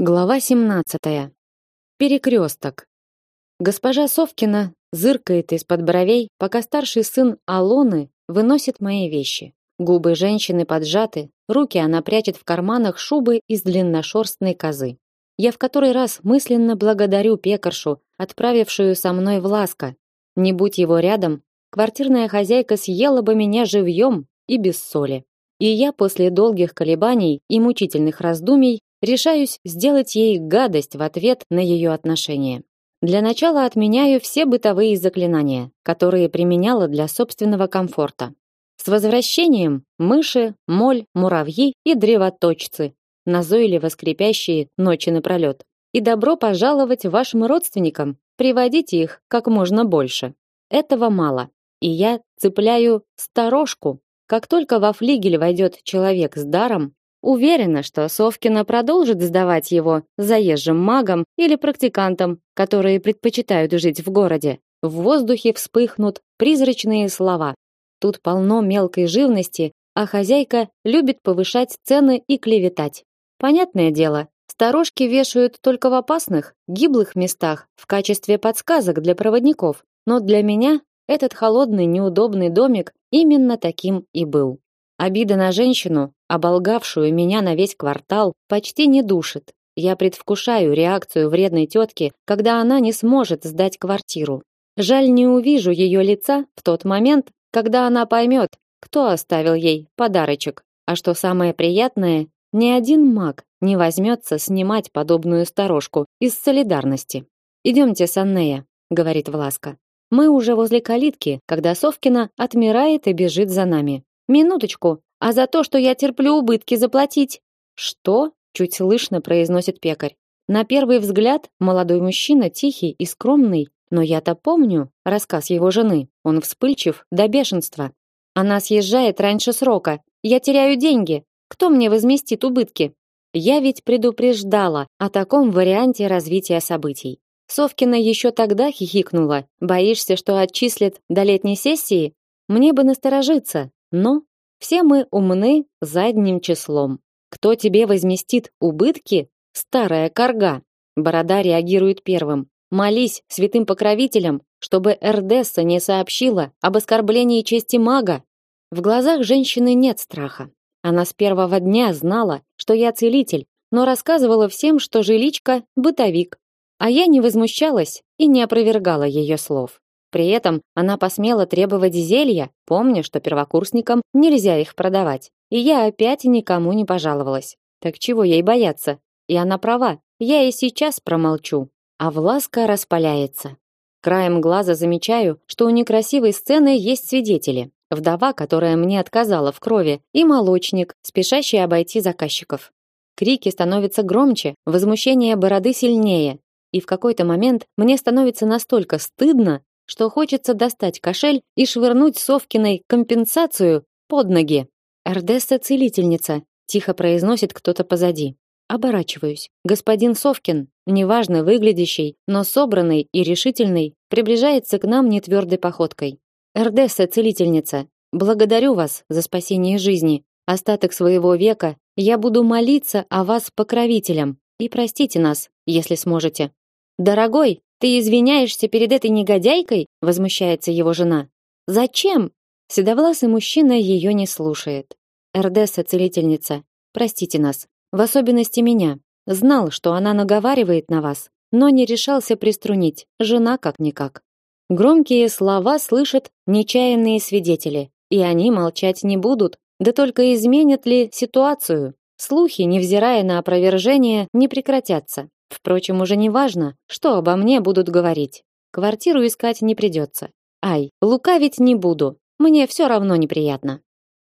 Глава 17. Перекресток. Госпожа Совкина зыркает из-под бровей, пока старший сын Алоны выносит мои вещи. Губы женщины поджаты, руки она прячет в карманах шубы из длинношерстной козы. Я в который раз мысленно благодарю пекаршу, отправившую со мной в Ласко. Не будь его рядом, квартирная хозяйка съела бы меня живьем и без соли. И я после долгих колебаний и мучительных раздумий решаюсь сделать ей гадость в ответ на ее отношение. Для начала отменяю все бытовые заклинания, которые применяла для собственного комфорта. С возвращением мыши, моль, муравьи и древоточцы, назойливо скрипящие ночи напролет. И добро пожаловать вашим родственникам, приводите их как можно больше. Этого мало. И я цепляю сторожку. Как только во флигель войдет человек с даром, Уверена, что Совкина продолжит сдавать его заезжим магам или практикантам, которые предпочитают жить в городе. В воздухе вспыхнут призрачные слова. Тут полно мелкой живности, а хозяйка любит повышать цены и клеветать. Понятное дело, сторожки вешают только в опасных, гиблых местах в качестве подсказок для проводников, но для меня этот холодный, неудобный домик именно таким и был. Обида на женщину, оболгавшую меня на весь квартал, почти не душит. Я предвкушаю реакцию вредной тетки, когда она не сможет сдать квартиру. Жаль, не увижу ее лица в тот момент, когда она поймет, кто оставил ей подарочек. А что самое приятное, ни один маг не возьмется снимать подобную сторожку из солидарности. Идемте, Саннея, говорит Власка. Мы уже возле калитки, когда Совкина отмирает и бежит за нами. Минуточку, а за то, что я терплю убытки, заплатить. Что? чуть слышно произносит пекарь. На первый взгляд, молодой мужчина тихий и скромный, но я-то помню рассказ его жены. Он вспыльчив до бешенства. Она съезжает раньше срока. Я теряю деньги. Кто мне возместит убытки? Я ведь предупреждала о таком варианте развития событий. Совкина еще тогда хихикнула. Боишься, что отчислят до летней сессии? Мне бы насторожиться, но все мы умны задним числом. Кто тебе возместит убытки? Старая корга. Борода реагирует первым. Молись святым покровителям, чтобы Эрдесса не сообщила об оскорблении чести мага. В глазах женщины нет страха. Она с первого дня знала, что я целитель, но рассказывала всем, что жиличка бытовик. А я не возмущалась и не опровергала ее слов. При этом она посмела требовать зелья, помня, что первокурсникам нельзя их продавать. И я опять никому не пожаловалась. Так чего ей бояться? И она права. Я и сейчас промолчу. А Власка распаляется. Краем глаза замечаю, что у некрасивой сцены есть свидетели. Вдова, которая мне отказала в крови, и молочник, спешащий обойти заказчиков. Крики становятся громче, возмущение бороды сильнее, и в какой-то момент мне становится настолько стыдно, что хочется достать кошель и швырнуть Совкиной компенсацию под ноги. Эрдесса целительница, тихо произносит кто-то позади. Оборачиваюсь. Господин Совкин, неважно выглядящий, но собранный и решительный, приближается к нам нетвердой походкой. Эрдесса целительница, благодарю вас за спасение жизни. Остаток своего века я буду молиться о вас покровителям и простите нас, если сможете. Дорогой, ты извиняешься перед этой негодяйкой? возмущается его жена. Зачем? Седовласый мужчина ее не слушает. Эрдесса целительница, простите нас, в особенности меня. Знал, что она наговаривает на вас, но не решался приструнить. Жена как никак. Громкие слова слышат нечаянные свидетели, и они молчать не будут. Да только изменят ли ситуацию? Слухи, невзирая на опровержение, не прекратятся. Впрочем, уже не важно, что обо мне будут говорить. Квартиру искать не придется. Ай, лукавить не буду. Мне все равно неприятно.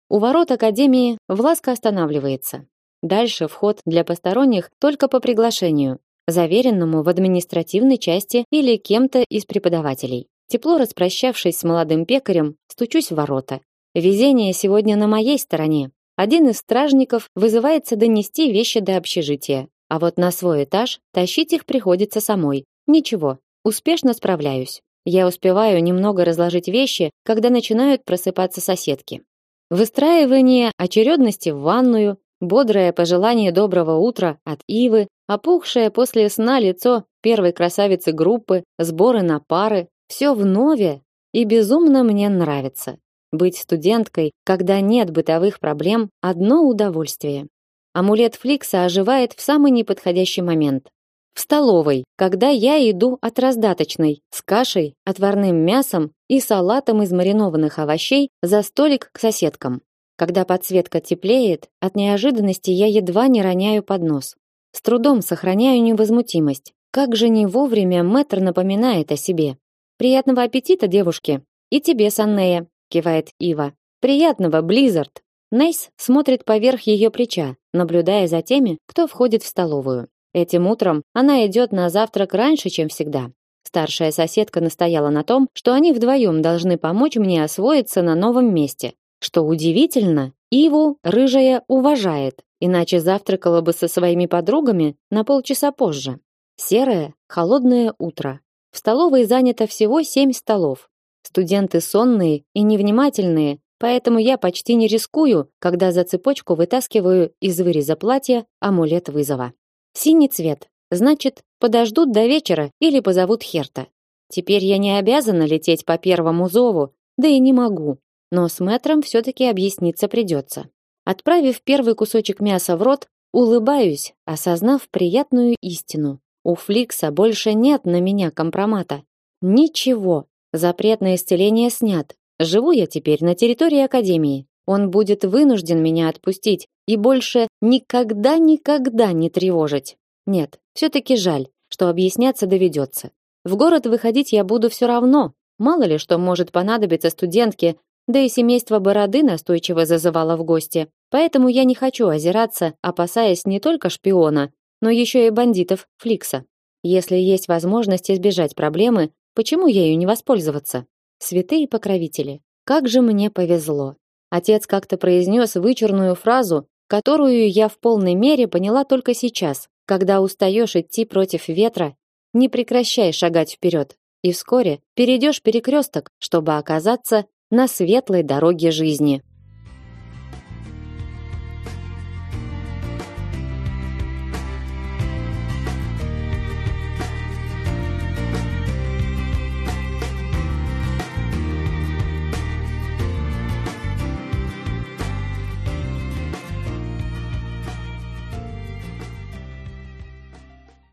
У ворот академии Власка останавливается. Дальше вход для посторонних только по приглашению, заверенному в административной части или кем-то из преподавателей. Тепло распрощавшись с молодым пекарем, стучусь в ворота. Везение сегодня на моей стороне. Один из стражников вызывается донести вещи до общежития. А вот на свой этаж тащить их приходится самой. Ничего, успешно справляюсь. Я успеваю немного разложить вещи, когда начинают просыпаться соседки. Выстраивание очередности в ванную, бодрое пожелание доброго утра от Ивы, Опухшее после сна лицо первой красавицы группы, сборы на пары, все в нове, и безумно мне нравится. Быть студенткой, когда нет бытовых проблем, одно удовольствие. Амулет Фликса оживает в самый неподходящий момент. В столовой, когда я иду от раздаточной с кашей, отварным мясом и салатом из маринованных овощей за столик к соседкам. Когда подсветка теплеет, от неожиданности я едва не роняю поднос. С трудом сохраняю невозмутимость. Как же не вовремя мэтр напоминает о себе. Приятного аппетита, девушки. И тебе, Саннея, кивает Ива. Приятного, Близзард. Нейс смотрит поверх ее плеча, наблюдая за теми, кто входит в столовую. Этим утром она идет на завтрак раньше, чем всегда. Старшая соседка настояла на том, что они вдвоем должны помочь мне освоиться на новом месте. Что удивительно, Иву рыжая уважает, иначе завтракала бы со своими подругами на полчаса позже. Серое, холодное утро. В столовой занято всего семь столов. Студенты сонные и невнимательные, поэтому я почти не рискую, когда за цепочку вытаскиваю из выреза платья амулет вызова. Синий цвет. Значит, подождут до вечера или позовут Херта. Теперь я не обязана лететь по первому зову, да и не могу. Но с мэтром все-таки объясниться придется. Отправив первый кусочек мяса в рот, улыбаюсь, осознав приятную истину. У Фликса больше нет на меня компромата. Ничего. Запрет на исцеление снят. Живу я теперь на территории академии. Он будет вынужден меня отпустить и больше никогда-никогда не тревожить. Нет, все таки жаль, что объясняться доведется. В город выходить я буду все равно. Мало ли что может понадобиться студентке, да и семейство Бороды настойчиво зазывало в гости. Поэтому я не хочу озираться, опасаясь не только шпиона, но еще и бандитов Фликса. Если есть возможность избежать проблемы, почему ею не воспользоваться? Святые покровители, как же мне повезло. Отец как-то произнес вычурную фразу, которую я в полной мере поняла только сейчас. Когда устаешь идти против ветра, не прекращай шагать вперед, и вскоре перейдешь перекресток, чтобы оказаться на светлой дороге жизни.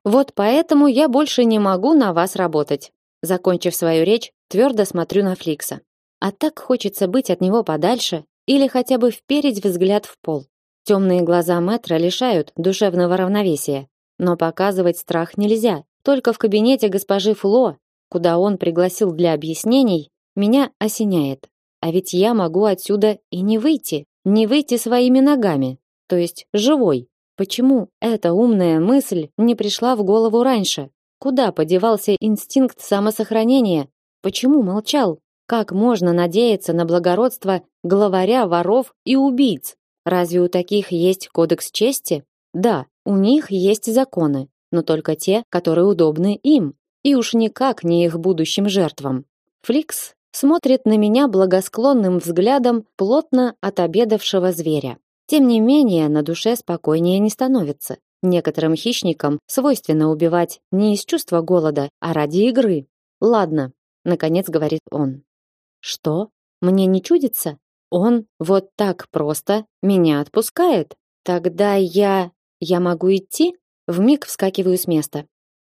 Вот поэтому я больше не могу на вас работать. Закончив свою речь, твердо смотрю на Фликса. А так хочется быть от него подальше или хотя бы вперить взгляд в пол. Темные глаза Мэтра лишают душевного равновесия, но показывать страх нельзя. Только в кабинете госпожи Фло, куда он пригласил для объяснений, меня осеняет. А ведь я могу отсюда и не выйти, не выйти своими ногами, то есть живой. Почему эта умная мысль не пришла в голову раньше? Куда подевался инстинкт самосохранения? Почему молчал? Как можно надеяться на благородство главаря воров и убийц? Разве у таких есть кодекс чести? Да, у них есть законы, но только те, которые удобны им, и уж никак не их будущим жертвам. Фликс смотрит на меня благосклонным взглядом плотно отобедавшего зверя. Тем не менее, на душе спокойнее не становится. Некоторым хищникам свойственно убивать не из чувства голода, а ради игры. Ладно, наконец говорит он. Что? Мне не чудится? Он вот так просто меня отпускает? Тогда я я могу идти? Вмиг вскакиваю с места.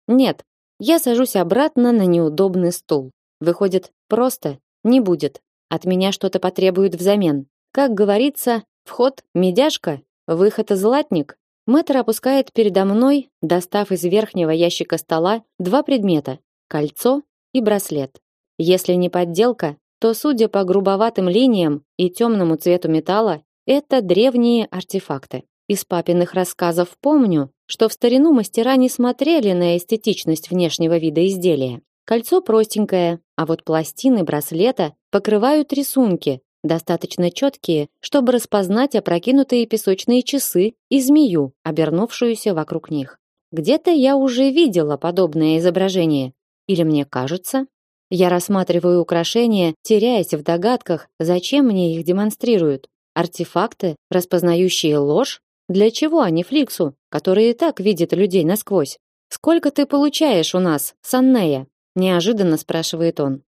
Нет. Я сажусь обратно на неудобный стул. Выходит, просто не будет. От меня что-то потребуют взамен. Как говорится, Вход медяшка, выход златник. Мэтр опускает передо мной, достав из верхнего ящика стола два предмета: кольцо и браслет. Если не подделка, то, судя по грубоватым линиям и темному цвету металла, это древние артефакты. Из папиных рассказов помню, что в старину мастера не смотрели на эстетичность внешнего вида изделия. Кольцо простенькое, а вот пластины браслета покрывают рисунки, достаточно четкие, чтобы распознать опрокинутые песочные часы и змею, обернувшуюся вокруг них. Где-то я уже видела подобное изображение. Или мне кажется? Я рассматриваю украшения, теряясь в догадках, зачем мне их демонстрируют. Артефакты, распознающие ложь? Для чего они Фликсу, который и так видит людей насквозь? Сколько ты получаешь у нас, Саннея? неожиданно спрашивает он.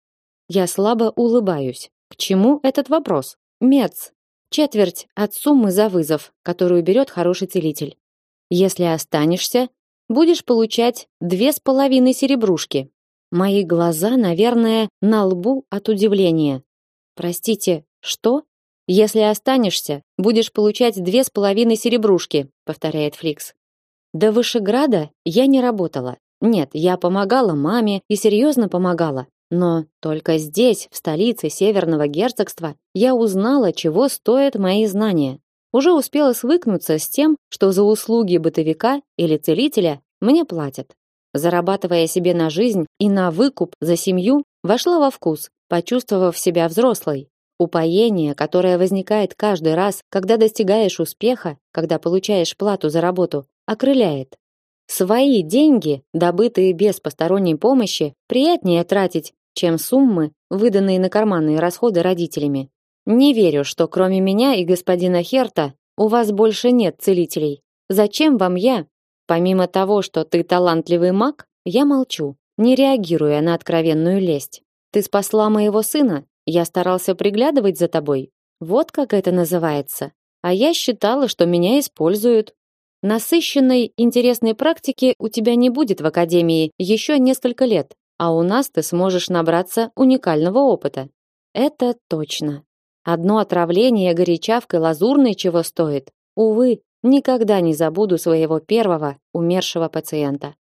Я слабо улыбаюсь. К чему этот вопрос? Мец. Четверть от суммы за вызов, которую берет хороший целитель. Если останешься, будешь получать две с половиной серебрушки. Мои глаза, наверное, на лбу от удивления. Простите, что? Если останешься, будешь получать две с половиной серебрушки, повторяет Фликс. До Вышеграда я не работала. Нет, я помогала маме и серьезно помогала. Но только здесь, в столице Северного герцогства, я узнала, чего стоят мои знания. Уже успела свыкнуться с тем, что за услуги бытовика или целителя мне платят. Зарабатывая себе на жизнь и на выкуп за семью, вошла во вкус, почувствовав себя взрослой. Упоение, которое возникает каждый раз, когда достигаешь успеха, когда получаешь плату за работу, окрыляет. Свои деньги, добытые без посторонней помощи, приятнее тратить, чем суммы, выданные на карманные расходы родителями. Не верю, что кроме меня и господина Херта у вас больше нет целителей. Зачем вам я? Помимо того, что ты талантливый маг, я молчу, не реагируя на откровенную лесть. Ты спасла моего сына, я старался приглядывать за тобой. Вот как это называется. А я считала, что меня используют. Насыщенной, интересной практики у тебя не будет в академии еще несколько лет а у нас ты сможешь набраться уникального опыта. Это точно. Одно отравление горячавкой лазурной чего стоит. Увы, никогда не забуду своего первого умершего пациента.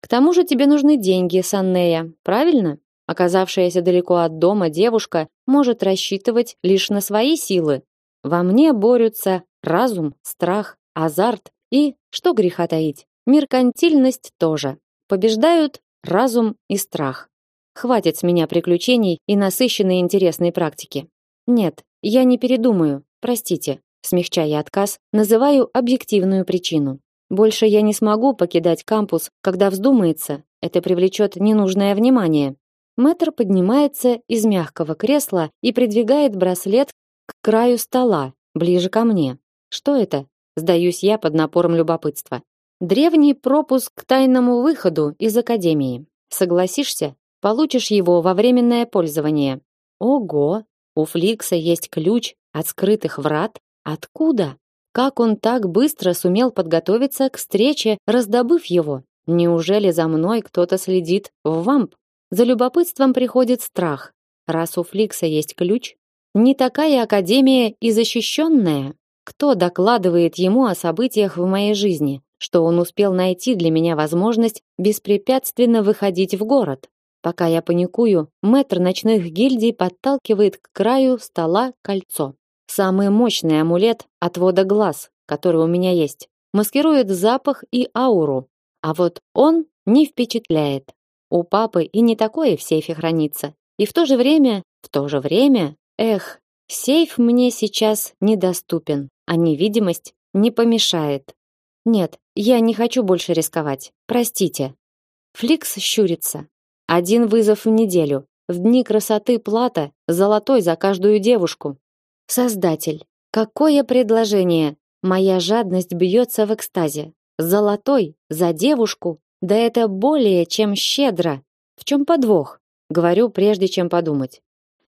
К тому же тебе нужны деньги, Саннея, правильно? Оказавшаяся далеко от дома девушка может рассчитывать лишь на свои силы. Во мне борются разум, страх, азарт и, что греха таить, меркантильность тоже. Побеждают разум и страх. Хватит с меня приключений и насыщенной интересной практики. Нет, я не передумаю. Простите, смягчая отказ, называю объективную причину. Больше я не смогу покидать кампус, когда вздумается. Это привлечет ненужное внимание. Мэтр поднимается из мягкого кресла и придвигает браслет к краю стола, ближе ко мне. Что это? Сдаюсь я под напором любопытства. Древний пропуск к тайному выходу из академии. Согласишься, получишь его во временное пользование. Ого, у Фликса есть ключ от скрытых врат. Откуда? Как он так быстро сумел подготовиться к встрече, раздобыв его? Неужели за мной кто-то следит в вамп? За любопытством приходит страх. Раз у Фликса есть ключ, не такая академия и защищенная. Кто докладывает ему о событиях в моей жизни? Что он успел найти для меня возможность беспрепятственно выходить в город. Пока я паникую, мэтр ночных гильдий подталкивает к краю стола кольцо. Самый мощный амулет отвода глаз, который у меня есть, маскирует запах и ауру. А вот он не впечатляет. У папы и не такое в сейфе хранится. И в то же время, в то же время, эх, сейф мне сейчас недоступен, а невидимость не помешает. Нет, я не хочу больше рисковать. Простите. Фликс щурится. Один вызов в неделю. В дни красоты плата золотой за каждую девушку. Создатель, какое предложение? Моя жадность бьется в экстазе. Золотой за девушку? Да это более чем щедро. В чем подвох? Говорю, прежде чем подумать.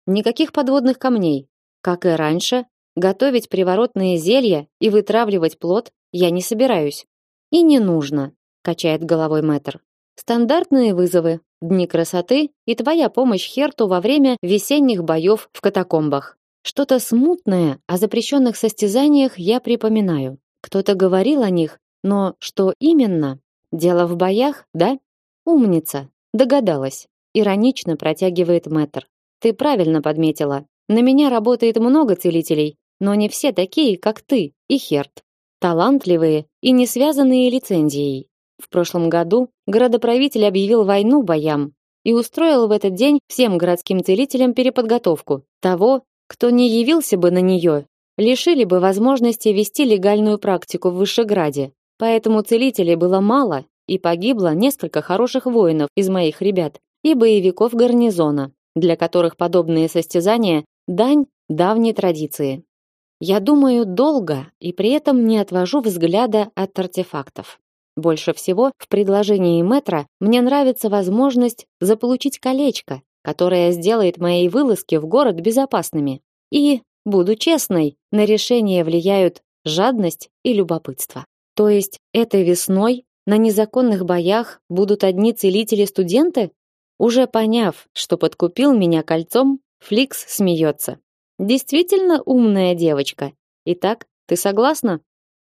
Никаких подводных камней. Как и раньше, готовить приворотные зелья и вытравливать плод я не собираюсь. И не нужно, качает головой Мэтр. Стандартные вызовы, дни красоты и твоя помощь Херту во время весенних боев в катакомбах. Что-то смутное о запрещенных состязаниях я припоминаю. Кто-то говорил о них, но что именно? Дело в боях, да? Умница, догадалась. Иронично протягивает Мэтр. Ты правильно подметила. На меня работает много целителей, но не все такие, как ты и Херт талантливые и не связанные лицензией. В прошлом году городоправитель объявил войну боям и устроил в этот день всем городским целителям переподготовку. Того, кто не явился бы на нее, лишили бы возможности вести легальную практику в Вышеграде. Поэтому целителей было мало, и погибло несколько хороших воинов из моих ребят и боевиков гарнизона, для которых подобные состязания дань давней традиции. Я думаю долго и при этом не отвожу взгляда от артефактов. Больше всего в предложении метра мне нравится возможность заполучить колечко, которое сделает мои вылазки в город безопасными. И, буду честной, на решение влияют жадность и любопытство. То есть этой весной на незаконных боях будут одни целители-студенты? Уже поняв, что подкупил меня кольцом, Фликс смеется. Действительно умная девочка. Итак, ты согласна?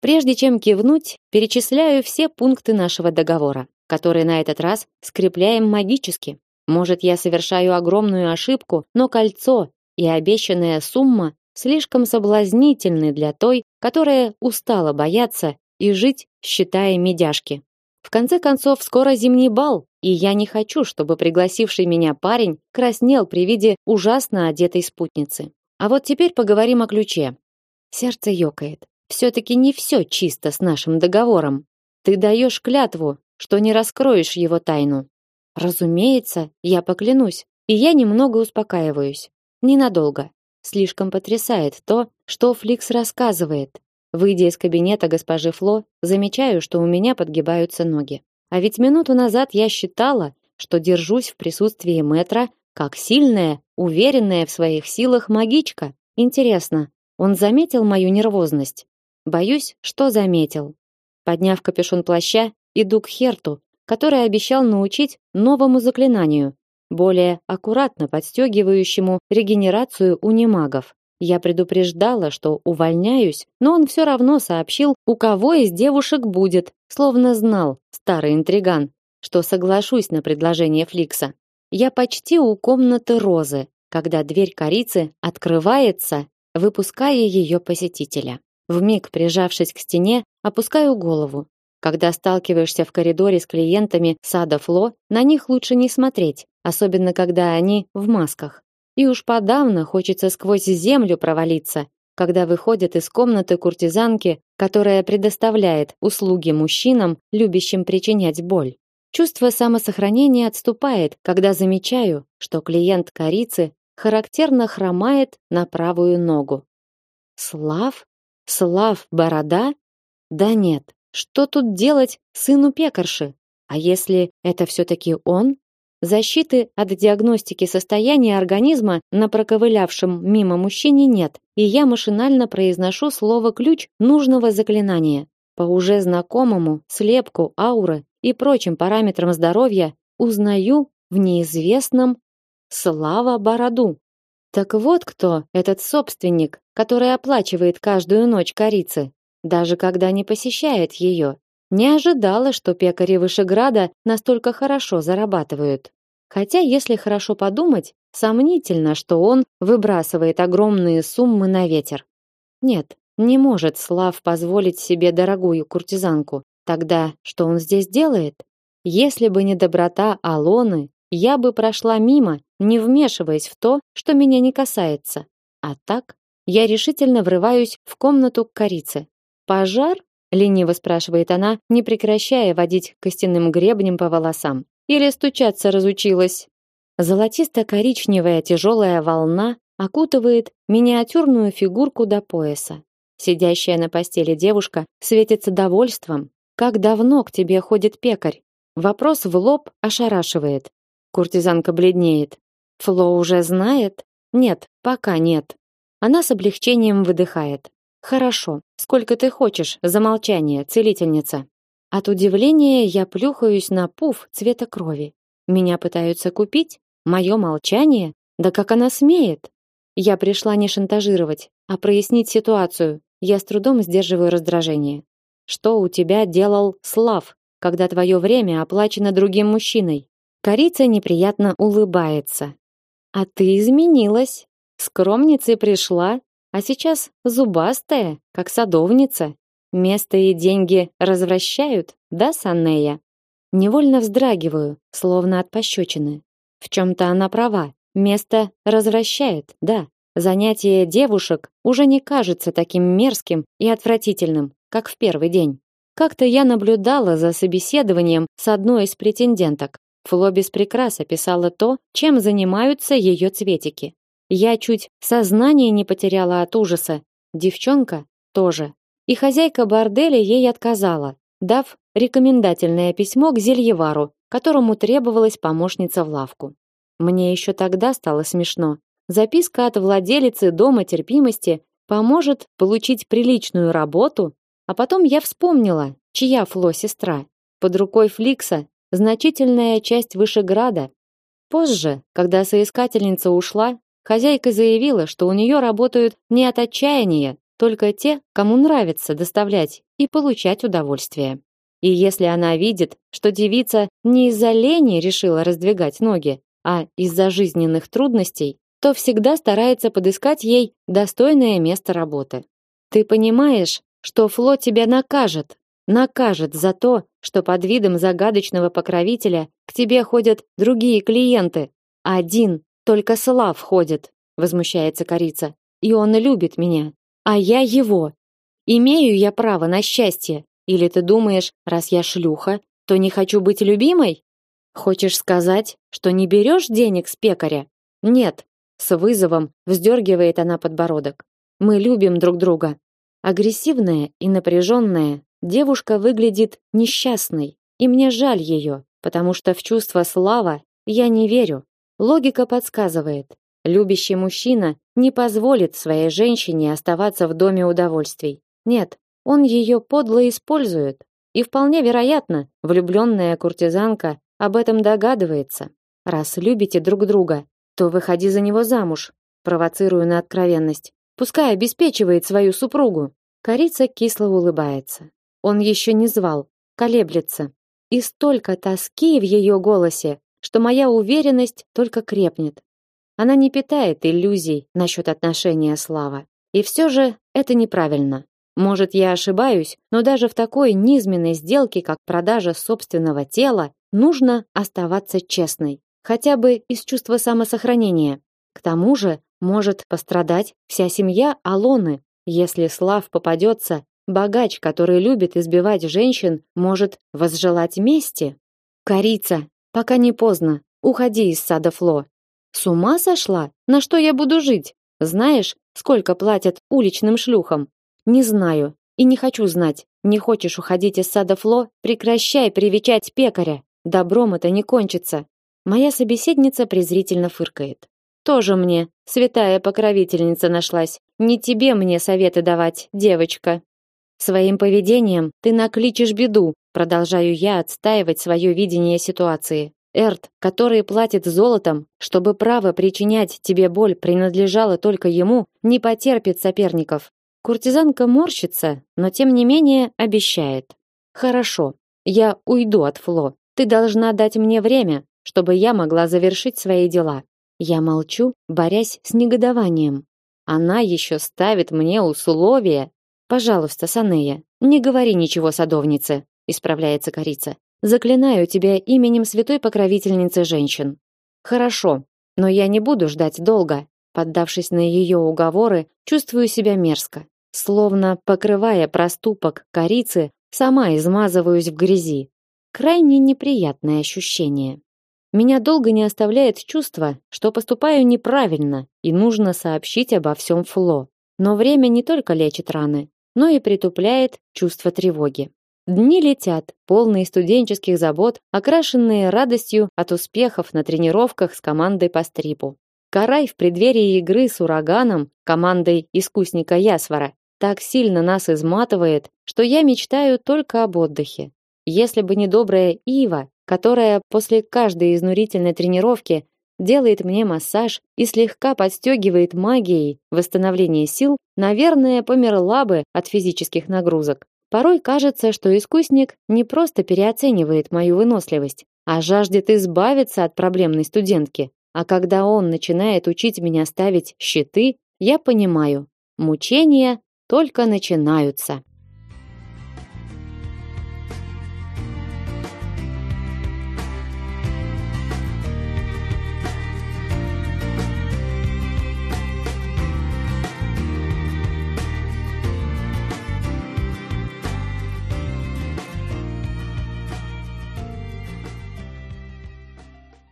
Прежде чем кивнуть, перечисляю все пункты нашего договора, которые на этот раз скрепляем магически. Может, я совершаю огромную ошибку, но кольцо и обещанная сумма слишком соблазнительны для той, которая устала бояться и жить, считая медяшки. В конце концов, скоро зимний бал, и я не хочу, чтобы пригласивший меня парень краснел при виде ужасно одетой спутницы. А вот теперь поговорим о ключе. Сердце ёкает. все таки не все чисто с нашим договором. Ты даешь клятву, что не раскроешь его тайну. Разумеется, я поклянусь. И я немного успокаиваюсь. Ненадолго. Слишком потрясает то, что Фликс рассказывает. Выйдя из кабинета госпожи Фло, замечаю, что у меня подгибаются ноги. А ведь минуту назад я считала, что держусь в присутствии метра как сильная, уверенная в своих силах магичка. Интересно, он заметил мою нервозность? Боюсь, что заметил. Подняв капюшон плаща, иду к Херту, который обещал научить новому заклинанию, более аккуратно подстегивающему регенерацию у немагов. Я предупреждала, что увольняюсь, но он все равно сообщил, у кого из девушек будет, словно знал, старый интриган, что соглашусь на предложение Фликса. Я почти у комнаты Розы, когда дверь корицы открывается, выпуская ее посетителя. Вмиг прижавшись к стене, опускаю голову. Когда сталкиваешься в коридоре с клиентами сада Фло, на них лучше не смотреть, особенно когда они в масках. И уж подавно хочется сквозь землю провалиться, когда выходят из комнаты куртизанки, которая предоставляет услуги мужчинам, любящим причинять боль. Чувство самосохранения отступает, когда замечаю, что клиент корицы характерно хромает на правую ногу. Слав? Слав Борода? Да нет, что тут делать сыну пекарши? А если это все таки он? Защиты от диагностики состояния организма на проковылявшем мимо мужчине нет, и я машинально произношу слово ключ нужного заклинания. По уже знакомому слепку ауры и прочим параметрам здоровья узнаю в неизвестном Слава Бороду. Так вот кто этот собственник, который оплачивает каждую ночь корицы, даже когда не посещает ее. Не ожидала, что пекари Вышеграда настолько хорошо зарабатывают. Хотя, если хорошо подумать, сомнительно, что он выбрасывает огромные суммы на ветер. Нет, не может Слав позволить себе дорогую куртизанку. Тогда что он здесь делает? Если бы не доброта Алоны, я бы прошла мимо, не вмешиваясь в то, что меня не касается. А так я решительно врываюсь в комнату к корице. Пожар? лениво спрашивает она, не прекращая водить костяным гребнем по волосам. Или стучаться разучилась? Золотисто-коричневая тяжелая волна окутывает миниатюрную фигурку до пояса. Сидящая на постели девушка светится довольством. Как давно к тебе ходит пекарь? Вопрос в лоб ошарашивает. Куртизанка бледнеет. Фло уже знает? Нет, пока нет. Она с облегчением выдыхает. Хорошо. Сколько ты хочешь за молчание, целительница? От удивления я плюхаюсь на пуф цвета крови. Меня пытаются купить? Мое молчание? Да как она смеет? Я пришла не шантажировать, а прояснить ситуацию. Я с трудом сдерживаю раздражение. Что у тебя делал Слав, когда твое время оплачено другим мужчиной? Корица неприятно улыбается. А ты изменилась. Скромницей пришла, а сейчас зубастая, как садовница. Место и деньги развращают, да, Саннея? Невольно вздрагиваю, словно от пощечины. В чем-то она права. Место развращает, да. Занятие девушек уже не кажется таким мерзким и отвратительным, как в первый день. Как-то я наблюдала за собеседованием с одной из претенденток. Фло без прикрас описала то, чем занимаются ее цветики. Я чуть сознание не потеряла от ужаса. девчонка тоже. И хозяйка борделя ей отказала, дав рекомендательное письмо к зельевару, которому требовалась помощница в лавку. Мне еще тогда стало смешно. Записка от владелицы дома терпимости поможет получить приличную работу, а потом я вспомнила, чья Фло сестра. Под рукой Фликса значительная часть Вышеграда. Позже, когда соискательница ушла, хозяйка заявила, что у нее работают не от отчаяния, только те, кому нравится доставлять и получать удовольствие. И если она видит, что девица не из-за лени решила раздвигать ноги, а из-за жизненных трудностей, то всегда старается подыскать ей достойное место работы. Ты понимаешь, что Фло тебя накажет, накажет за то, что под видом загадочного покровителя к тебе ходят другие клиенты. Один, только Слав ходит, возмущается Корица. И он любит меня, а я его. Имею я право на счастье? Или ты думаешь, раз я шлюха, то не хочу быть любимой? Хочешь сказать, что не берешь денег с пекаря? Нет, с вызовом вздергивает она подбородок. Мы любим друг друга. Агрессивная и напряженная, девушка выглядит несчастной, и мне жаль ее, потому что в чувство слава я не верю. Логика подсказывает, любящий мужчина не позволит своей женщине оставаться в доме удовольствий. Нет, он ее подло использует. И вполне вероятно, влюбленная куртизанка об этом догадывается. Раз любите друг друга, то выходи за него замуж. Провоцирую на откровенность. Пускай обеспечивает свою супругу. Корица кисло улыбается. Он еще не звал, колеблется. И столько тоски в ее голосе, что моя уверенность только крепнет. Она не питает иллюзий насчет отношения Слава. И все же это неправильно. Может, я ошибаюсь, но даже в такой низменной сделке, как продажа собственного тела, нужно оставаться честной хотя бы из чувства самосохранения. К тому же, может пострадать вся семья Алоны, если Слав попадется, богач, который любит избивать женщин, может возжелать мести. Корица, пока не поздно, уходи из сада Фло. С ума сошла? На что я буду жить? Знаешь, сколько платят уличным шлюхам? Не знаю и не хочу знать. Не хочешь уходить из сада Фло? Прекращай привечать пекаря. Добром это не кончится. Моя собеседница презрительно фыркает. Тоже мне святая покровительница нашлась. Не тебе мне советы давать, девочка. Своим поведением ты накличешь беду, продолжаю я отстаивать свое видение ситуации. Эрт, который платит золотом, чтобы право причинять тебе боль принадлежало только ему, не потерпит соперников. Куртизанка морщится, но тем не менее обещает. Хорошо, я уйду от Фло. Ты должна дать мне время, чтобы я могла завершить свои дела. Я молчу, борясь с негодованием. Она еще ставит мне условия. Пожалуйста, Санея, не говори ничего садовнице, исправляется корица. Заклинаю тебя именем святой покровительницы женщин. Хорошо, но я не буду ждать долго. Поддавшись на ее уговоры, чувствую себя мерзко, словно покрывая проступок корицы, сама измазываюсь в грязи. Крайне неприятное ощущение. Меня долго не оставляет чувство, что поступаю неправильно и нужно сообщить обо всем Фло. Но время не только лечит раны, но и притупляет чувство тревоги. Дни летят, полные студенческих забот, окрашенные радостью от успехов на тренировках с командой по стрипу. Карай в преддверии игры с ураганом, командой искусника Ясвара, так сильно нас изматывает, что я мечтаю только об отдыхе. Если бы не добрая Ива, которая после каждой изнурительной тренировки делает мне массаж и слегка подстегивает магией восстановление сил, наверное, померла бы от физических нагрузок. Порой кажется, что искусник не просто переоценивает мою выносливость, а жаждет избавиться от проблемной студентки. А когда он начинает учить меня ставить щиты, я понимаю, мучения только начинаются.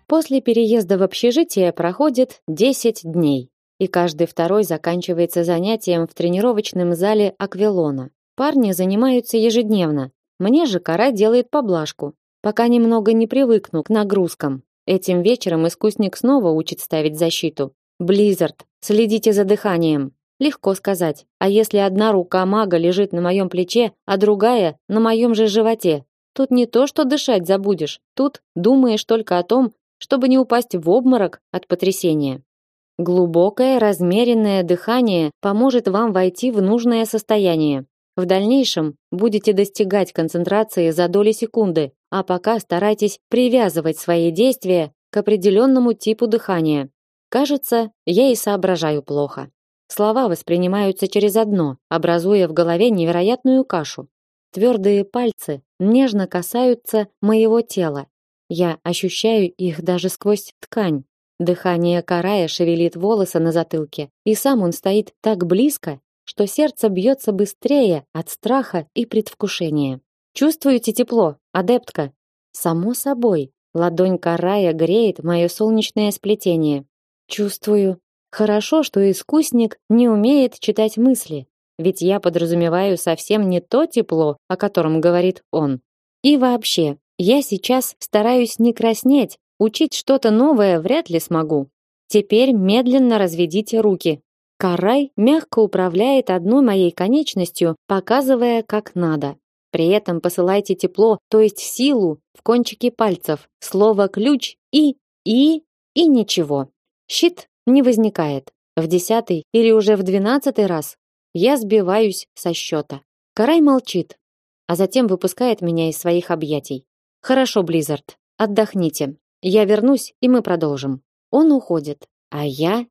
После переезда в общежитие проходит 10 дней. и каждый второй заканчивается занятием в тренировочном зале Аквилона. Парни занимаются ежедневно. Мне же кора делает поблажку, пока немного не привыкну к нагрузкам. Этим вечером искусник снова учит ставить защиту. Близзард, следите за дыханием. Легко сказать. А если одна рука мага лежит на моем плече, а другая на моем же животе? Тут не то, что дышать забудешь. Тут думаешь только о том, чтобы не упасть в обморок от потрясения. Глубокое, размеренное дыхание поможет вам войти в нужное состояние. В дальнейшем будете достигать концентрации за доли секунды, а пока старайтесь привязывать свои действия к определенному типу дыхания. Кажется, я и соображаю плохо. Слова воспринимаются через одно, образуя в голове невероятную кашу. Твердые пальцы нежно касаются моего тела. Я ощущаю их даже сквозь ткань. Дыхание Карая шевелит волосы на затылке, и сам он стоит так близко, что сердце бьется быстрее от страха и предвкушения. Чувствуете тепло, адептка? Само собой. Ладонь Карая греет мое солнечное сплетение. Чувствую. Хорошо, что искусник не умеет читать мысли, ведь я подразумеваю совсем не то тепло, о котором говорит он. И вообще, я сейчас стараюсь не краснеть, учить что-то новое вряд ли смогу. Теперь медленно разведите руки. Карай мягко управляет одной моей конечностью, показывая, как надо. При этом посылайте тепло, то есть силу, в кончики пальцев. Слово ключ и и и ничего. Щит не возникает. В десятый или уже в двенадцатый раз я сбиваюсь со счета. Карай молчит, а затем выпускает меня из своих объятий. Хорошо, Близзард, отдохните. Я вернусь, и мы продолжим. Он уходит, а я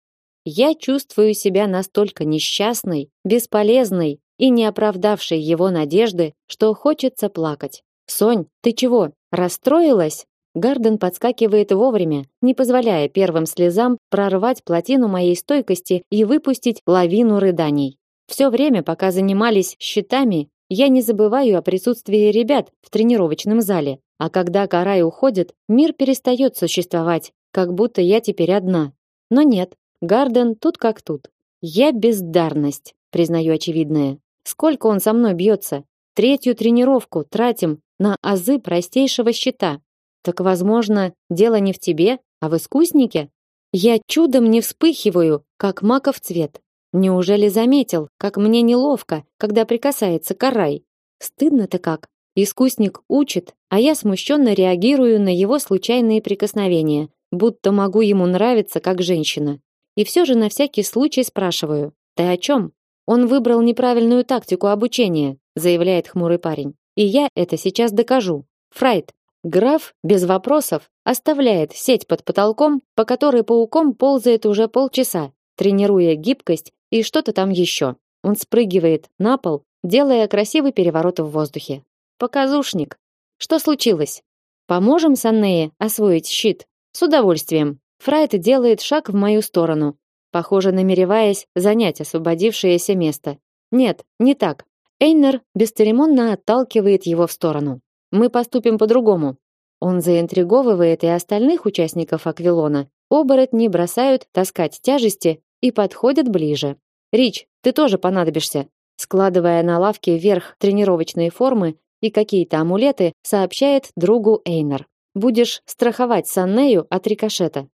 я чувствую себя настолько несчастной, бесполезной и не оправдавшей его надежды, что хочется плакать. Сонь, ты чего? Расстроилась? Гарден подскакивает вовремя, не позволяя первым слезам прорвать плотину моей стойкости и выпустить лавину рыданий. Все время, пока занимались щитами, я не забываю о присутствии ребят в тренировочном зале. А когда Карай уходит, мир перестает существовать, как будто я теперь одна. Но нет, Гарден тут как тут. Я бездарность, признаю очевидное. Сколько он со мной бьется? Третью тренировку тратим на азы простейшего щита. Так, возможно, дело не в тебе, а в искуснике? Я чудом не вспыхиваю, как маков цвет. Неужели заметил, как мне неловко, когда прикасается карай? Стыдно-то как. Искусник учит, а я смущенно реагирую на его случайные прикосновения, будто могу ему нравиться как женщина. И все же на всякий случай спрашиваю: "Ты о чем? Он выбрал неправильную тактику обучения, заявляет хмурый парень. И я это сейчас докажу. Фрайт, граф без вопросов оставляет сеть под потолком, по которой пауком ползает уже полчаса, тренируя гибкость и что-то там еще. Он спрыгивает на пол, делая красивый переворот в воздухе. Показушник. Что случилось? Поможем Саннее освоить щит. С удовольствием. Фрайт делает шаг в мою сторону, похоже, намереваясь занять освободившееся место. Нет, не так. Эйнер бесцеремонно отталкивает его в сторону. Мы поступим по-другому. Он заинтриговывает и остальных участников Аквилона. Оборотни бросают таскать тяжести и подходят ближе. Рич, ты тоже понадобишься. Складывая на лавке вверх тренировочные формы и какие-то амулеты, сообщает другу Эйнер. Будешь страховать Саннею от рикошета.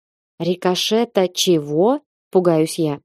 Рикошета чего? Пугаюсь я.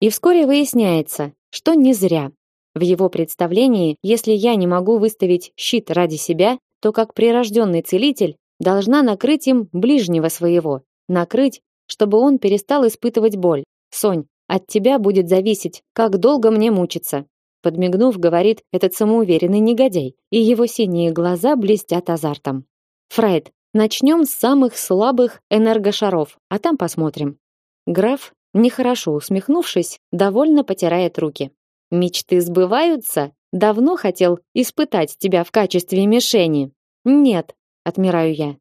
И вскоре выясняется, что не зря. В его представлении, если я не могу выставить щит ради себя, то как прирожденный целитель должна накрыть им ближнего своего, накрыть, чтобы он перестал испытывать боль. Сонь, от тебя будет зависеть, как долго мне мучиться. Подмигнув, говорит этот самоуверенный негодяй, и его синие глаза блестят азартом. Фрейд, начнем с самых слабых энергошаров, а там посмотрим. Граф, нехорошо усмехнувшись, довольно потирает руки. Мечты сбываются? Давно хотел испытать тебя в качестве мишени. Нет, отмираю я.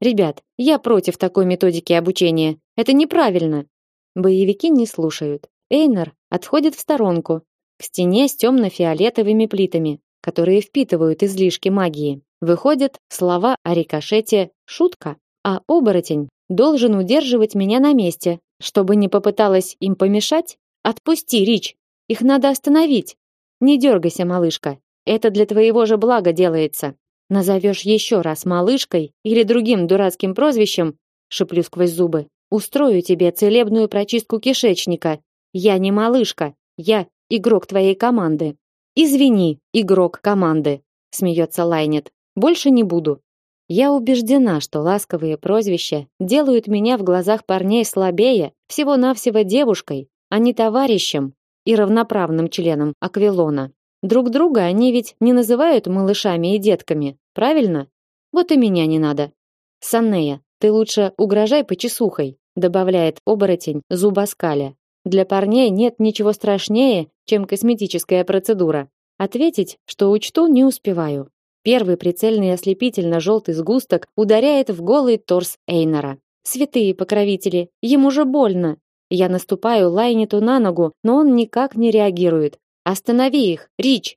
Ребят, я против такой методики обучения. Это неправильно. Боевики не слушают. Эйнер отходит в сторонку, к стене с темно-фиолетовыми плитами, которые впитывают излишки магии. Выходят слова о рикошете шутка, а оборотень должен удерживать меня на месте, чтобы не попыталась им помешать? Отпусти, Рич. Их надо остановить. Не дергайся, малышка. Это для твоего же блага делается. Назовешь еще раз малышкой или другим дурацким прозвищем, шеплю сквозь зубы. Устрою тебе целебную прочистку кишечника. Я не малышка, я игрок твоей команды. Извини, игрок команды, смеется Лайнет. Больше не буду. Я убеждена, что ласковые прозвища делают меня в глазах парней слабее, всего-навсего девушкой, а не товарищем и равноправным членом Аквилона. Друг друга они ведь не называют малышами и детками, правильно? Вот и меня не надо. Саннея, ты лучше угрожай почесухой, добавляет оборотень зубоскаля. Для парней нет ничего страшнее, чем косметическая процедура. Ответить, что учту, не успеваю. Первый прицельный ослепительно-желтый сгусток ударяет в голый торс Эйнора. Святые покровители, ему же больно. Я наступаю Лайниту на ногу, но он никак не реагирует. Останови их, Рич.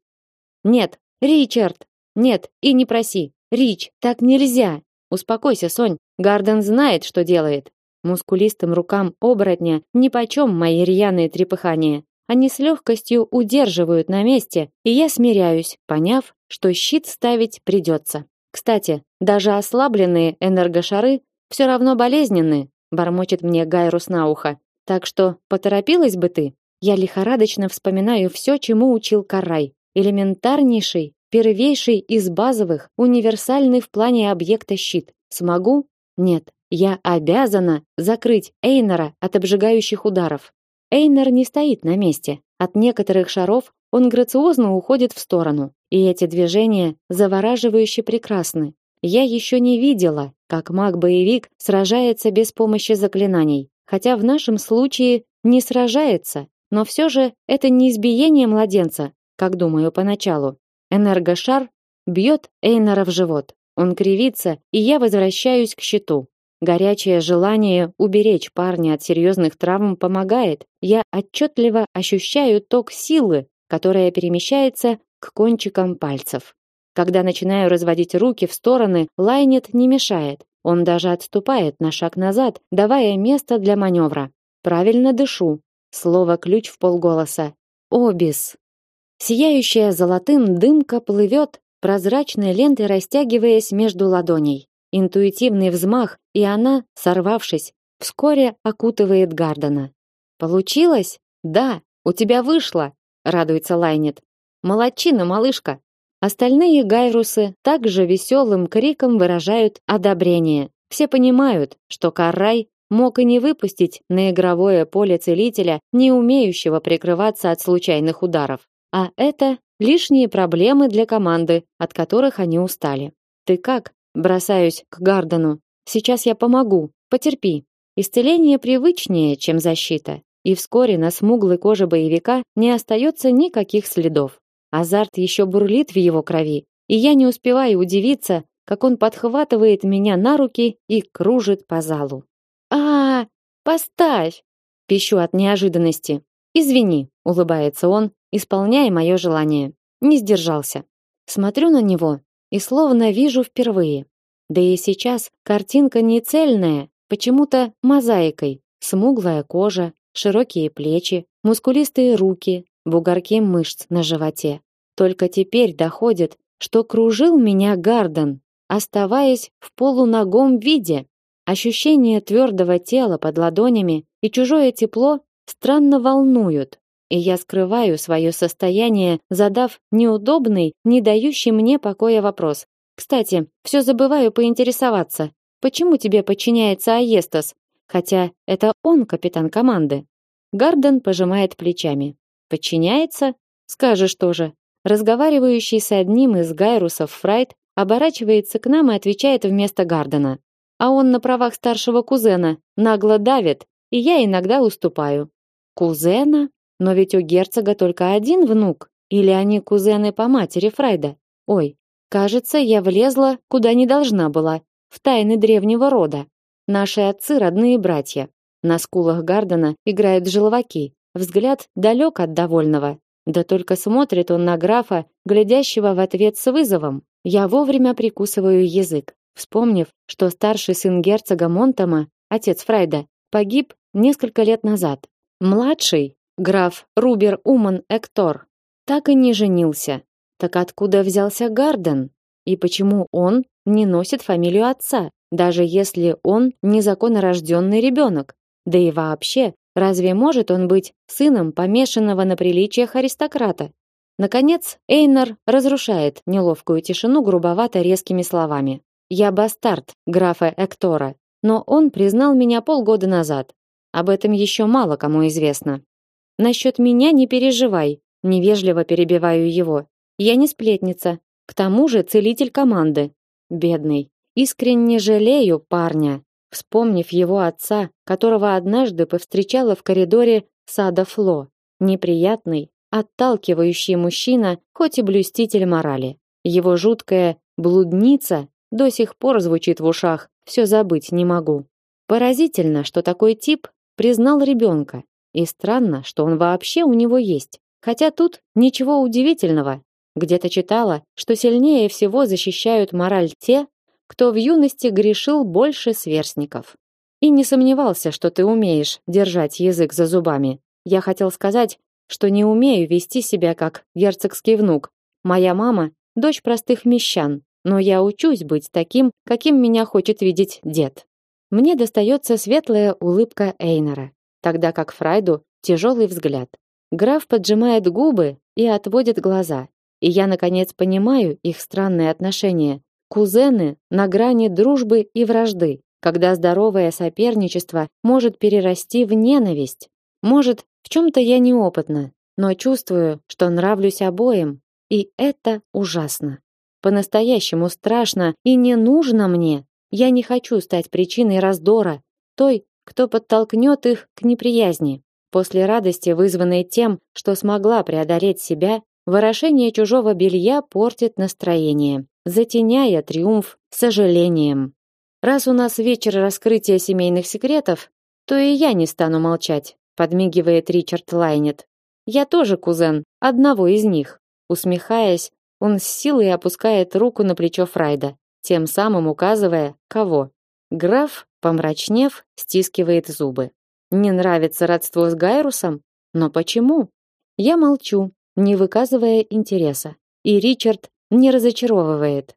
Нет, Ричард. Нет, и не проси. Рич, так нельзя. Успокойся, Сонь. Гарден знает, что делает. Мускулистым рукам оборотня нипочем мои рьяные трепыхания. Они с легкостью удерживают на месте, и я смиряюсь, поняв, что щит ставить придется. Кстати, даже ослабленные энергошары все равно болезненны, бормочет мне Гайрус на ухо. Так что поторопилась бы ты. Я лихорадочно вспоминаю все, чему учил Карай. Элементарнейший, первейший из базовых, универсальный в плане объекта щит. Смогу? Нет. Я обязана закрыть Эйнора от обжигающих ударов. Эйнер не стоит на месте. От некоторых шаров он грациозно уходит в сторону, и эти движения завораживающе прекрасны. Я еще не видела, как маг-боевик сражается без помощи заклинаний, хотя в нашем случае не сражается, но все же это не избиение младенца, как думаю поначалу. Энергошар бьет Эйнера в живот. Он кривится, и я возвращаюсь к щиту. Горячее желание уберечь парня от серьезных травм помогает. Я отчетливо ощущаю ток силы, которая перемещается к кончикам пальцев. Когда начинаю разводить руки в стороны, Лайнет не мешает. Он даже отступает на шаг назад, давая место для маневра. Правильно дышу. Слово ключ в полголоса. Обис. Сияющая золотым дымка плывет, прозрачной лентой растягиваясь между ладоней. Интуитивный взмах, и она, сорвавшись, вскоре окутывает Гардена. Получилось? Да, у тебя вышло, радуется Лайнет. Молодчина, малышка. Остальные гайрусы также веселым криком выражают одобрение. Все понимают, что Карай мог и не выпустить на игровое поле целителя, не умеющего прикрываться от случайных ударов. А это лишние проблемы для команды, от которых они устали. Ты как? Бросаюсь к Гардену. Сейчас я помогу. Потерпи. Исцеление привычнее, чем защита, и вскоре на смуглой коже боевика не остается никаких следов. Азарт еще бурлит в его крови, и я не успеваю удивиться, как он подхватывает меня на руки и кружит по залу. А, -а, -а поставь, пищу от неожиданности. Извини, улыбается он, исполняя мое желание. Не сдержался. Смотрю на него и словно вижу впервые. Да и сейчас картинка не цельная, почему-то мозаикой. Смуглая кожа, широкие плечи, мускулистые руки, бугорки мышц на животе. Только теперь доходит, что кружил меня Гарден, оставаясь в полуногом виде. Ощущение твердого тела под ладонями и чужое тепло странно волнуют и я скрываю свое состояние, задав неудобный, не дающий мне покоя вопрос. Кстати, все забываю поинтересоваться, почему тебе подчиняется Аестас, хотя это он капитан команды. Гарден пожимает плечами. Подчиняется? Скажешь тоже. Разговаривающий с одним из гайрусов Фрайт оборачивается к нам и отвечает вместо Гардена. А он на правах старшего кузена нагло давит, и я иногда уступаю. Кузена? Но ведь у герцога только один внук, или они кузены по матери Фрайда? Ой, кажется, я влезла куда не должна была, в тайны древнего рода. Наши отцы родные братья. На скулах Гардена играют желваки. Взгляд далек от довольного. Да только смотрит он на графа, глядящего в ответ с вызовом. Я вовремя прикусываю язык, вспомнив, что старший сын герцога Монтома отец Фрайда, погиб несколько лет назад. Младший, граф Рубер Уман Эктор, так и не женился. Так откуда взялся Гарден? И почему он не носит фамилию отца, даже если он незаконно рожденный ребенок? Да и вообще, разве может он быть сыном помешанного на приличиях аристократа? Наконец, Эйнар разрушает неловкую тишину грубовато резкими словами. Я бастард графа Эктора, но он признал меня полгода назад. Об этом еще мало кому известно. Насчет меня не переживай, невежливо перебиваю его. Я не сплетница, к тому же целитель команды. Бедный. Искренне жалею парня, вспомнив его отца, которого однажды повстречала в коридоре сада Фло. Неприятный, отталкивающий мужчина, хоть и блюститель морали. Его жуткая блудница до сих пор звучит в ушах, все забыть не могу. Поразительно, что такой тип признал ребенка, и странно, что он вообще у него есть. Хотя тут ничего удивительного. Где-то читала, что сильнее всего защищают мораль те, кто в юности грешил больше сверстников. И не сомневался, что ты умеешь держать язык за зубами. Я хотел сказать, что не умею вести себя как герцогский внук. Моя мама дочь простых мещан, но я учусь быть таким, каким меня хочет видеть дед. Мне достается светлая улыбка Эйнера, тогда как Фрайду тяжелый взгляд. Граф поджимает губы и отводит глаза. И я наконец понимаю их странные отношения. Кузены на грани дружбы и вражды, когда здоровое соперничество может перерасти в ненависть. Может, в чем-то я неопытна, но чувствую, что нравлюсь обоим, и это ужасно. По-настоящему страшно и не нужно мне. Я не хочу стать причиной раздора, той, кто подтолкнет их к неприязни. После радости, вызванной тем, что смогла преодолеть себя, ворошение чужого белья портит настроение, затеняя триумф сожалением. Раз у нас вечер раскрытия семейных секретов, то и я не стану молчать подмигивает Ричард Лайнет. Я тоже кузен одного из них. Усмехаясь, он с силой опускает руку на плечо Фрайда, тем самым указывая, кого. Граф, помрачнев, стискивает зубы. Не нравится родство с Гайрусом? Но почему? Я молчу, не выказывая интереса. И Ричард не разочаровывает.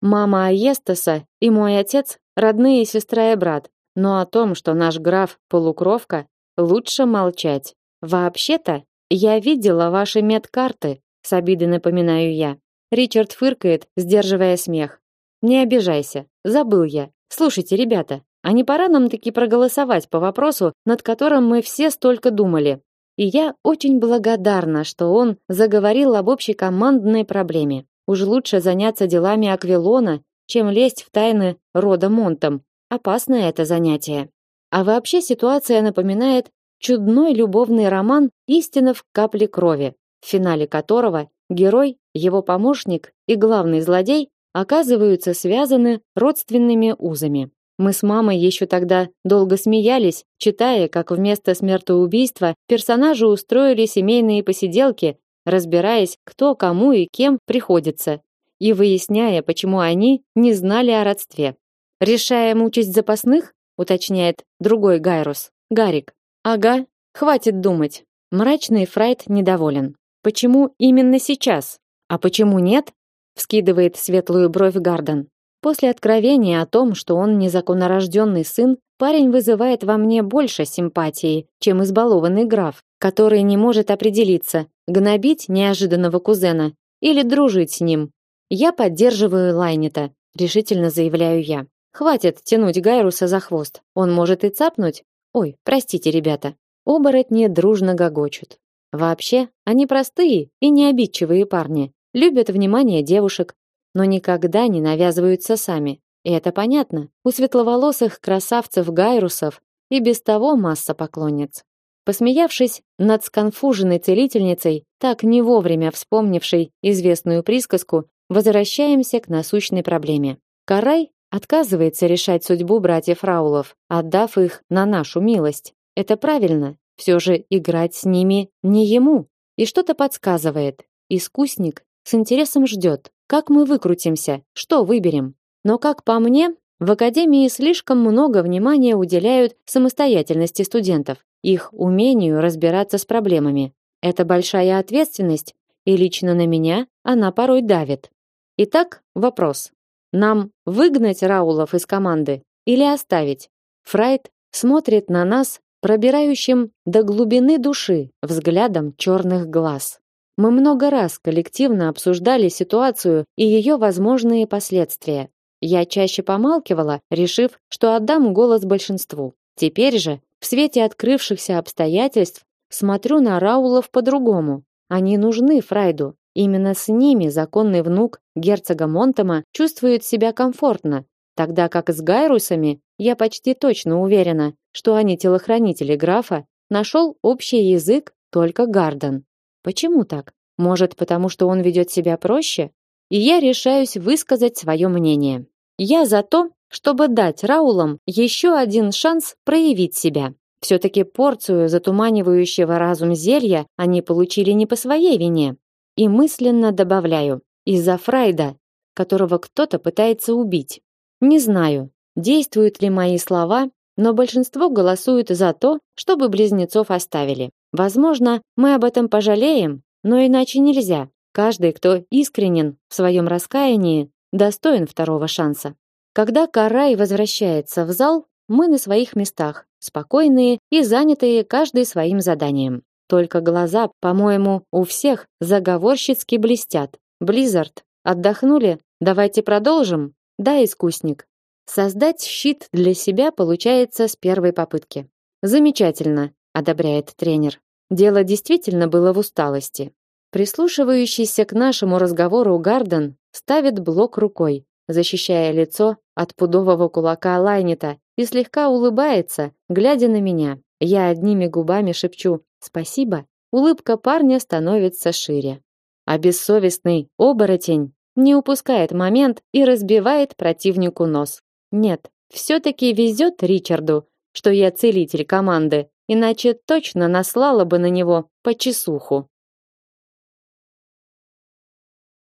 Мама Аестаса и мой отец родные сестра и брат, но о том, что наш граф полукровка, Лучше молчать. Вообще-то, я видела ваши медкарты, с обидой напоминаю я. Ричард фыркает, сдерживая смех. Не обижайся, забыл я. Слушайте, ребята, а не пора нам таки проголосовать по вопросу, над которым мы все столько думали? И я очень благодарна, что он заговорил об общей командной проблеме. Уж лучше заняться делами Аквилона, чем лезть в тайны рода Монтом. Опасное это занятие. А вообще ситуация напоминает чудной любовный роман «Истина в капле крови», в финале которого герой, его помощник и главный злодей оказываются связаны родственными узами. Мы с мамой еще тогда долго смеялись, читая, как вместо смертоубийства персонажи устроили семейные посиделки, разбираясь, кто кому и кем приходится, и выясняя, почему они не знали о родстве. Решаем участь запасных? уточняет другой Гайрус. Гарик. Ага, хватит думать. Мрачный Фрайд недоволен. Почему именно сейчас? А почему нет? Вскидывает светлую бровь Гарден. После откровения о том, что он незаконнорожденный сын, парень вызывает во мне больше симпатии, чем избалованный граф, который не может определиться, гнобить неожиданного кузена или дружить с ним. Я поддерживаю Лайнета, решительно заявляю я. Хватит тянуть Гайруса за хвост. Он может и цапнуть. Ой, простите, ребята. Оборотни дружно гогочут. Вообще, они простые и необидчивые парни, любят внимание девушек, но никогда не навязываются сами. И это понятно. У светловолосых красавцев Гайрусов и без того масса поклонниц. Посмеявшись над сконфуженной целительницей, так не вовремя вспомнившей известную присказку, возвращаемся к насущной проблеме. Карай отказывается решать судьбу братьев Раулов, отдав их на нашу милость. Это правильно. Все же играть с ними не ему. И что-то подсказывает. Искусник с интересом ждет, как мы выкрутимся, что выберем. Но как по мне, В академии слишком много внимания уделяют самостоятельности студентов, их умению разбираться с проблемами. Это большая ответственность, и лично на меня она порой давит. Итак, вопрос. Нам выгнать Раулов из команды или оставить? Фрайд смотрит на нас пробирающим до глубины души взглядом черных глаз. Мы много раз коллективно обсуждали ситуацию и ее возможные последствия. Я чаще помалкивала, решив, что отдам голос большинству. Теперь же, в свете открывшихся обстоятельств, смотрю на Раулов по-другому. Они нужны Фрайду. Именно с ними законный внук герцога Монтема чувствует себя комфортно, тогда как с Гайрусами я почти точно уверена, что они телохранители графа, нашел общий язык только Гарден. Почему так? Может, потому что он ведет себя проще? и я решаюсь высказать свое мнение. Я за то, чтобы дать Раулам еще один шанс проявить себя. Все-таки порцию затуманивающего разум зелья они получили не по своей вине. И мысленно добавляю, из-за Фрайда, которого кто-то пытается убить. Не знаю, действуют ли мои слова, но большинство голосует за то, чтобы близнецов оставили. Возможно, мы об этом пожалеем, но иначе нельзя. Каждый, кто искренен в своем раскаянии, достоин второго шанса. Когда Карай возвращается в зал, мы на своих местах, спокойные и занятые каждый своим заданием. Только глаза, по-моему, у всех заговорщицки блестят. Близзард, отдохнули? Давайте продолжим. Да, искусник. Создать щит для себя получается с первой попытки. Замечательно, одобряет тренер. Дело действительно было в усталости. Прислушивающийся к нашему разговору Гарден ставит блок рукой, защищая лицо от пудового кулака Лайнета и слегка улыбается, глядя на меня. Я одними губами шепчу «Спасибо». Улыбка парня становится шире. А бессовестный оборотень не упускает момент и разбивает противнику нос. Нет, все-таки везет Ричарду, что я целитель команды, иначе точно наслала бы на него по чесуху.